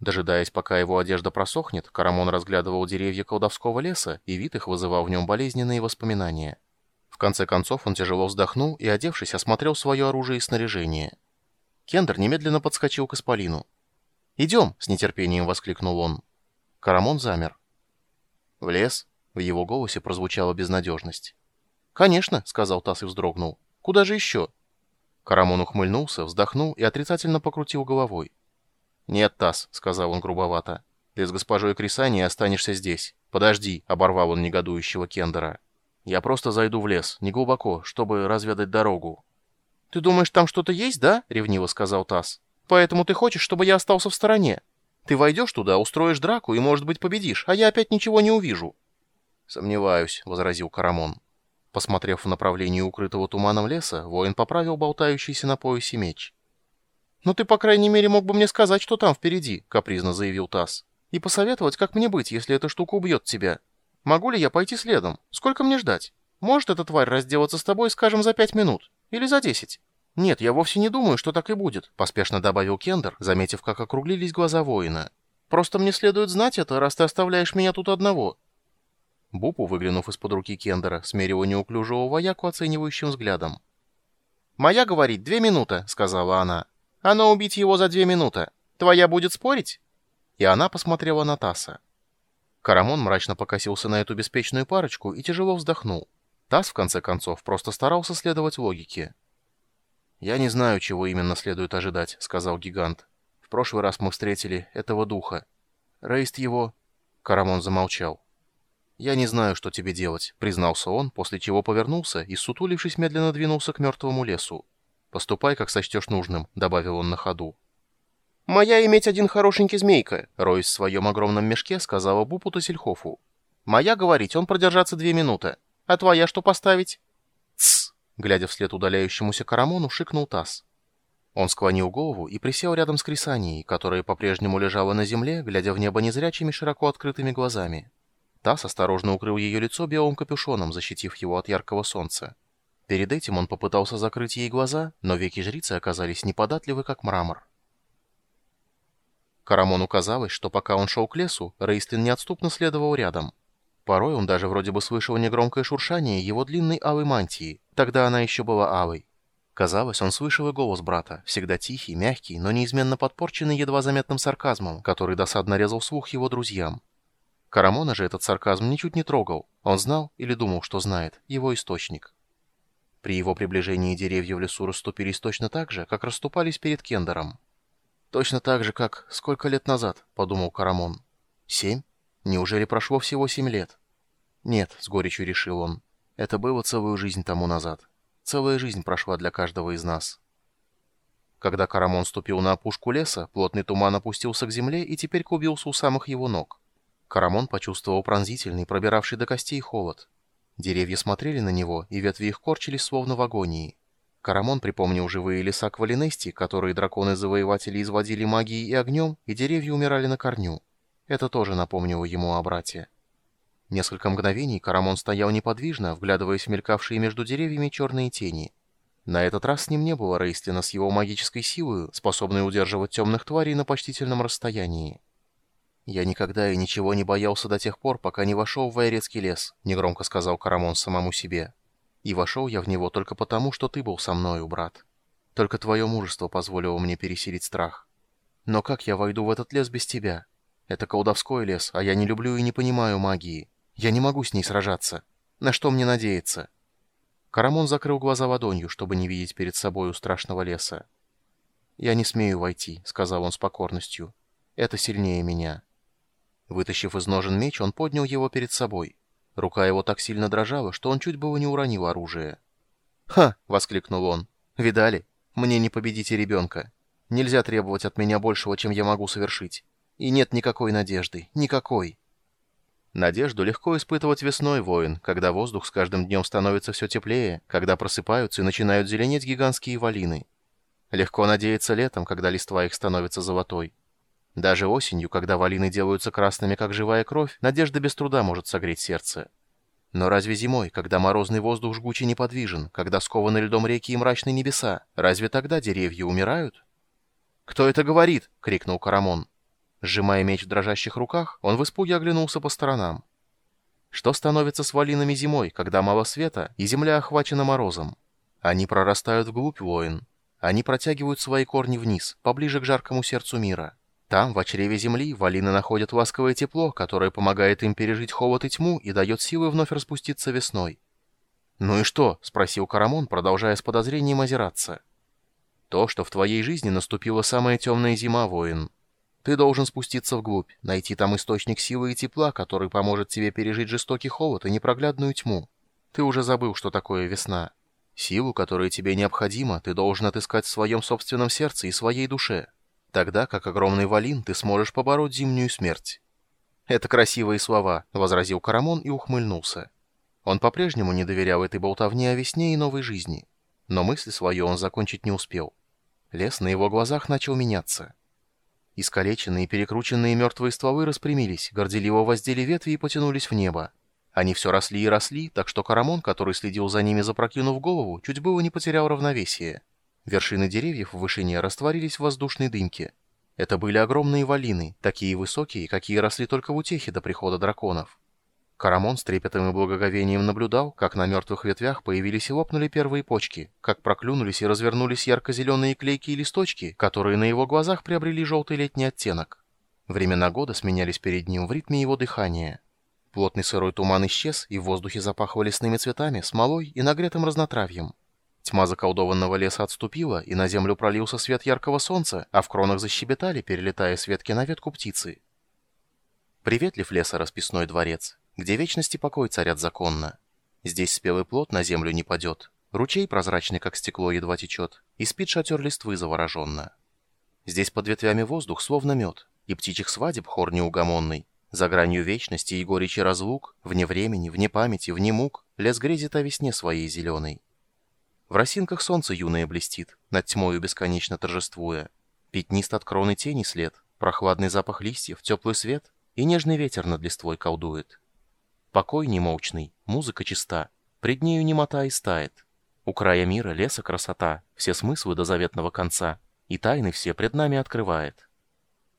Дожидаясь, пока его одежда просохнет, Карамон разглядывал деревья колдовского леса, и вид их вызывал в нем болезненные воспоминания. В конце концов он тяжело вздохнул и, одевшись, осмотрел свое оружие и снаряжение. Кендер немедленно подскочил к Исполину. «Идем!» — с нетерпением воскликнул он. Карамон замер. «В лес?» — в его голосе прозвучала безнадежность. «Конечно!» — сказал Тасс и вздрогнул. «Куда же еще?» Карамон ухмыльнулся, вздохнул и отрицательно покрутил головой. «Нет, Тасс», — сказал он грубовато. «Ты с госпожой Крисани останешься здесь. Подожди», — оборвал он негодующего Кендера. «Я просто зайду в лес, неглубоко, чтобы разведать дорогу». «Ты думаешь, там что-то есть, да?» — ревниво сказал Тасс. «Поэтому ты хочешь, чтобы я остался в стороне? Ты войдешь туда, устроишь драку и, может быть, победишь, а я опять ничего не увижу». «Сомневаюсь», — возразил Карамон. Посмотрев в направлении укрытого туманом леса, воин поправил болтающийся на поясе меч. «Ну ты, по крайней мере, мог бы мне сказать, что там впереди», — капризно заявил Тасс. «И посоветовать, как мне быть, если эта штука убьет тебя. Могу ли я пойти следом? Сколько мне ждать? Может эта тварь разделаться с тобой, скажем, за пять минут? Или за десять?» «Нет, я вовсе не думаю, что так и будет», — поспешно добавил Кендер, заметив, как округлились глаза воина. «Просто мне следует знать это, раз ты оставляешь меня тут одного». Бупу, выглянув из-под руки Кендера, смерила неуклюжего вояку оценивающим взглядом. «Моя, говорит, две минуты», — сказала она. Ну убить его за две минуты. Твоя будет спорить?» И она посмотрела на Тасса. Карамон мрачно покосился на эту беспечную парочку и тяжело вздохнул. Тасс, в конце концов, просто старался следовать логике. «Я не знаю, чего именно следует ожидать», — сказал гигант. «В прошлый раз мы встретили этого духа. Рейст его...» Карамон замолчал. «Я не знаю, что тебе делать», — признался он, после чего повернулся и, сутулившись, медленно двинулся к мертвому лесу. «Поступай, как сочтешь нужным», — добавил он на ходу. «Моя иметь один хорошенький змейка», — роясь в своем огромном мешке, сказала Бупуту Сельхофу. «Моя, говорить, он продержаться две минуты. А твоя что поставить?» «Тсс!» — глядя вслед удаляющемуся Карамону, шикнул Тасс. Он склонил голову и присел рядом с Крисанией, которая по-прежнему лежала на земле, глядя в небо незрячими широко открытыми глазами. Тасс осторожно укрыл ее лицо белым капюшоном, защитив его от яркого солнца. Перед этим он попытался закрыть ей глаза, но веки жрицы оказались неподатливы, как мрамор. Карамону казалось, что пока он шел к лесу, Рейстлин неотступно следовал рядом. Порой он даже вроде бы слышал негромкое шуршание его длинной алой мантии, тогда она еще была алой. Казалось, он слышал и голос брата, всегда тихий, мягкий, но неизменно подпорченный едва заметным сарказмом, который досадно резал слух его друзьям. Карамона же этот сарказм ничуть не трогал. Он знал, или думал, что знает, его источник. При его приближении деревья в лесу расступились точно так же, как расступались перед Кендером. «Точно так же, как сколько лет назад», — подумал Карамон. «Семь? Неужели прошло всего семь лет?» «Нет», — с горечью решил он. «Это было целую жизнь тому назад. Целая жизнь прошла для каждого из нас». Когда Карамон ступил на опушку леса, плотный туман опустился к земле и теперь клубился у самых его ног. Карамон почувствовал пронзительный, пробиравший до костей холод. Деревья смотрели на него, и ветви их корчились словно в агонии. Карамон припомнил живые леса Квалинести, которые драконы-завоеватели изводили магией и огнем, и деревья умирали на корню. Это тоже напомнило ему о брате. Несколько мгновений Карамон стоял неподвижно, вглядываясь в мелькавшие между деревьями черные тени. На этот раз с ним не было Рейстлина с его магической силой, способной удерживать темных тварей на почтительном расстоянии. «Я никогда и ничего не боялся до тех пор, пока не вошел в Вайрецкий лес», — негромко сказал Карамон самому себе. «И вошел я в него только потому, что ты был со мною, брат. Только твое мужество позволило мне пересилить страх. Но как я войду в этот лес без тебя? Это колдовской лес, а я не люблю и не понимаю магии. Я не могу с ней сражаться. На что мне надеяться?» Карамон закрыл глаза ладонью, чтобы не видеть перед собой у страшного леса. «Я не смею войти», — сказал он с покорностью. «Это сильнее меня». Вытащив из ножен меч, он поднял его перед собой. Рука его так сильно дрожала, что он чуть было не уронил оружие. «Ха!» — воскликнул он. «Видали? Мне не победите ребенка. Нельзя требовать от меня большего, чем я могу совершить. И нет никакой надежды. Никакой!» Надежду легко испытывать весной, воин, когда воздух с каждым днем становится все теплее, когда просыпаются и начинают зеленеть гигантские валины. Легко надеяться летом, когда листва их становится золотой. Даже осенью, когда валины делаются красными, как живая кровь, надежда без труда может согреть сердце. Но разве зимой, когда морозный воздух жгучий неподвижен, когда скованы льдом реки и мрачные небеса, разве тогда деревья умирают? «Кто это говорит?» — крикнул Карамон. Сжимая меч в дрожащих руках, он в испуге оглянулся по сторонам. Что становится с валинами зимой, когда мало света и земля охвачена морозом? Они прорастают вглубь воин. Они протягивают свои корни вниз, поближе к жаркому сердцу мира. Там, в чреве земли, валины находят ласковое тепло, которое помогает им пережить холод и тьму и дает силы вновь распуститься весной. «Ну и что?» — спросил Карамон, продолжая с подозрением озираться. «То, что в твоей жизни наступила самая темная зима, воин. Ты должен спуститься вглубь, найти там источник силы и тепла, который поможет тебе пережить жестокий холод и непроглядную тьму. Ты уже забыл, что такое весна. Силу, которая тебе необходима, ты должен отыскать в своем собственном сердце и своей душе. Тогда, как огромный валин, ты сможешь побороть зимнюю смерть». «Это красивые слова», — возразил Карамон и ухмыльнулся. Он по-прежнему не доверял этой болтовне о весне и новой жизни. Но мысль свою он закончить не успел. Лес на его глазах начал меняться. Искалеченные перекрученные мертвые стволы распрямились, горделиво воздели ветви и потянулись в небо. Они все росли и росли, так что Карамон, который следил за ними запрокинув голову, чуть было не потерял равновесие. Вершины деревьев в вышине растворились в воздушной дымке. Это были огромные валины, такие высокие, какие росли только в утехе до прихода драконов. Карамон с трепетом и благоговением наблюдал, как на мертвых ветвях появились и лопнули первые почки, как проклюнулись и развернулись ярко-зеленые клейкие листочки, которые на его глазах приобрели желтый летний оттенок. Времена года сменялись перед ним в ритме его дыхания. Плотный сырой туман исчез, и в воздухе запахло лесными цветами, смолой и нагретым разнотравьем. Тьма заколдованного леса отступила, и на землю пролился свет яркого солнца, а в кронах защебетали, перелетая с ветки на ветку птицы. Приветлив леса расписной дворец, где вечности покой царят законно. Здесь спелый плод на землю не падет, ручей прозрачный, как стекло, едва течет, и спит шатер листвы завороженно. Здесь под ветвями воздух словно мед, и птичьих свадеб хор неугомонный, за гранью вечности и горечи разлук, вне времени, вне памяти, вне мук, лес грезит о весне своей зеленой. В росинках солнце юное блестит, над тьмою бесконечно торжествуя. Пятнист от кроны тени след, прохладный запах листьев, теплый свет, и нежный ветер над листвой колдует. Покой немолчный, музыка чиста, пред нею немота и стает. У края мира леса красота, все смыслы до заветного конца, и тайны все пред нами открывает.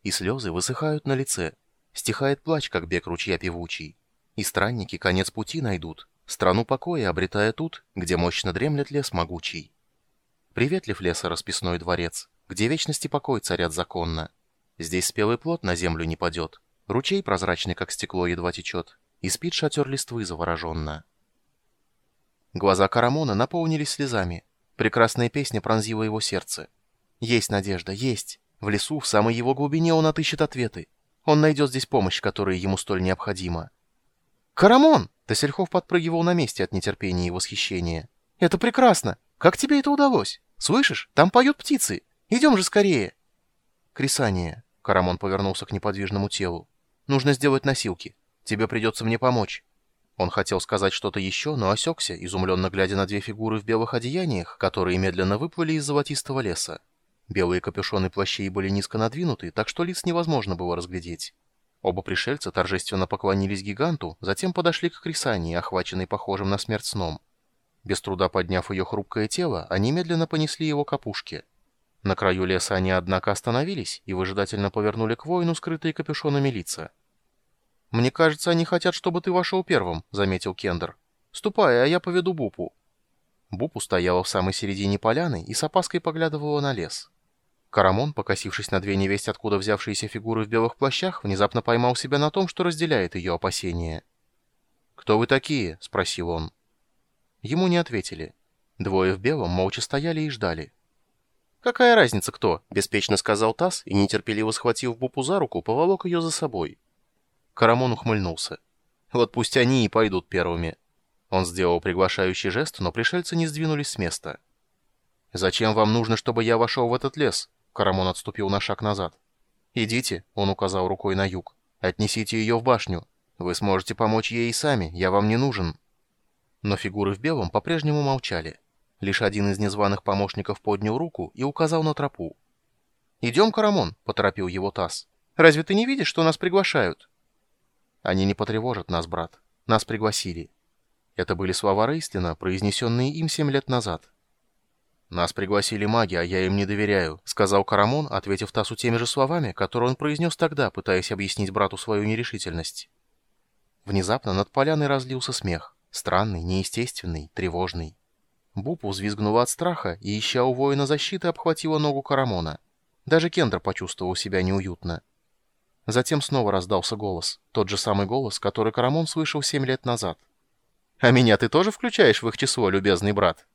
И слезы высыхают на лице, стихает плач, как бег ручья певучий, и странники конец пути найдут, страну покоя обретая тут, где мощно дремлет лес могучий. Приветлив леса расписной дворец, где вечности покой царят законно. Здесь спелый плод на землю не падет, ручей прозрачный, как стекло, едва течет, и спит шатер листвы завороженно. Глаза Карамона наполнились слезами. Прекрасная песня пронзила его сердце. Есть надежда, есть. В лесу, в самой его глубине он отыщет ответы. Он найдет здесь помощь, которая ему столь необходима. «Карамон!» — Тассельхов подпрыгивал на месте от нетерпения и восхищения. «Это прекрасно! Как тебе это удалось? Слышишь, там поют птицы! Идем же скорее!» «Крисание!» — Карамон повернулся к неподвижному телу. «Нужно сделать носилки. Тебе придется мне помочь». Он хотел сказать что-то еще, но осекся, изумленно глядя на две фигуры в белых одеяниях, которые медленно выплыли из золотистого леса. Белые капюшоны плащей были низко надвинуты, так что лиц невозможно было разглядеть. Оба пришельца торжественно поклонились гиганту, затем подошли к Крисании, охваченной похожим на смерть сном. Без труда подняв ее хрупкое тело, они медленно понесли его к опушке. На краю леса они, однако, остановились и выжидательно повернули к воину скрытые капюшонами лица. «Мне кажется, они хотят, чтобы ты вошел первым», — заметил Кендер. «Ступай, а я поведу Бупу». Бупу стояла в самой середине поляны и с опаской поглядывала на лес. Карамон, покосившись на две невесть откуда взявшиеся фигуры в белых плащах, внезапно поймал себя на том, что разделяет ее опасения. «Кто вы такие?» — спросил он. Ему не ответили. Двое в белом молча стояли и ждали. «Какая разница, кто?» — беспечно сказал Тасс и, нетерпеливо схватив Бупу за руку, поволок ее за собой. Карамон ухмыльнулся. «Вот пусть они и пойдут первыми». Он сделал приглашающий жест, но пришельцы не сдвинулись с места. «Зачем вам нужно, чтобы я вошел в этот лес?» Карамон отступил на шаг назад. «Идите», — он указал рукой на юг. «Отнесите ее в башню. Вы сможете помочь ей сами, я вам не нужен». Но фигуры в белом по-прежнему молчали. Лишь один из незваных помощников поднял руку и указал на тропу. «Идем, Карамон», — поторопил его Тасс. «Разве ты не видишь, что нас приглашают?» Они не потревожат нас, брат. Нас пригласили. Это были слова Рейстлина, произнесенные им семь лет назад. «Нас пригласили маги, а я им не доверяю», — сказал Карамон, ответив Тасу теми же словами, которые он произнес тогда, пытаясь объяснить брату свою нерешительность. Внезапно над поляной разлился смех. Странный, неестественный, тревожный. Бупу взвизгнула от страха и, ища у воина защиты, обхватила ногу Карамона. Даже Кендер почувствовал себя неуютно. Затем снова раздался голос. Тот же самый голос, который Карамон слышал семь лет назад. «А меня ты тоже включаешь в их число, любезный брат?»